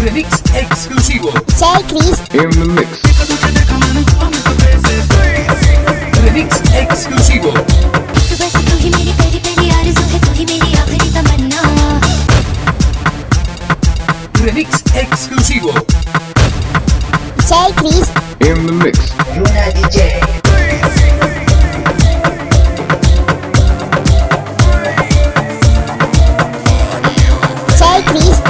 remix exclusivo. Jay Chris in the mix. Remix exclusivo. Remix exclusivo. Jay Chris in the mix. Luna DJ. Chris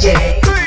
DJ.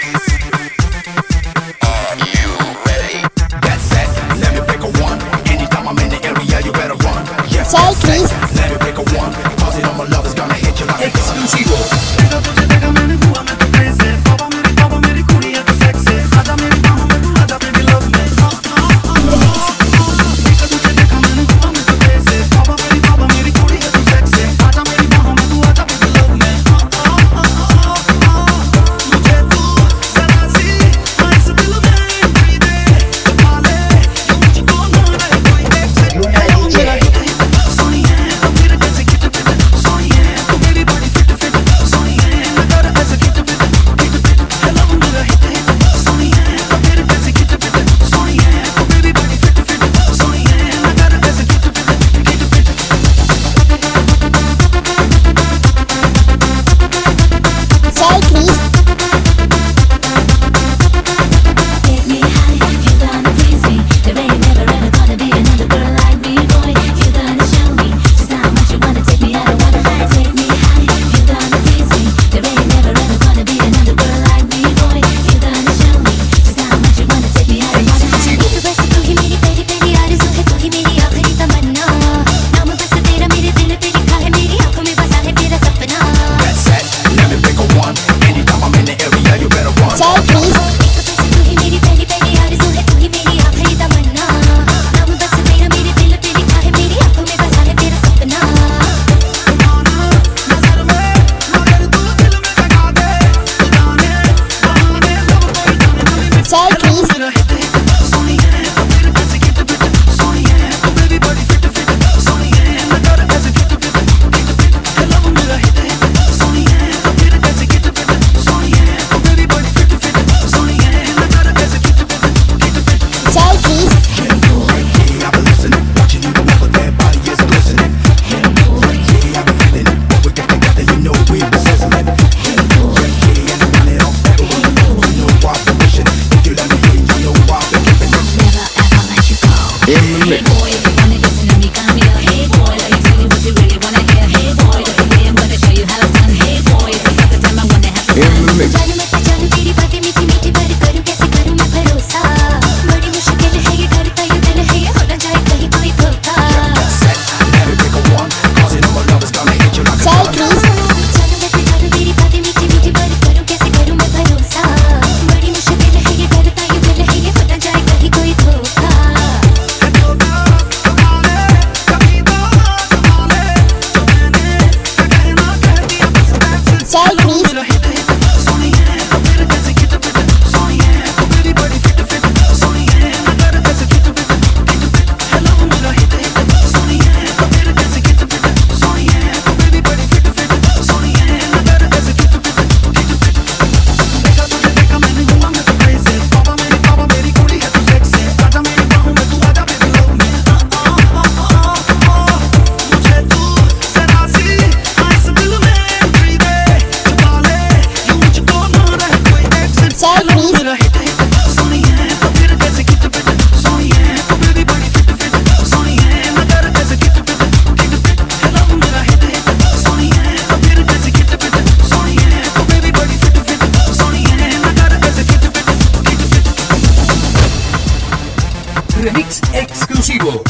remix exclusivo.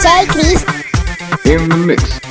Soy Chris. In the mix.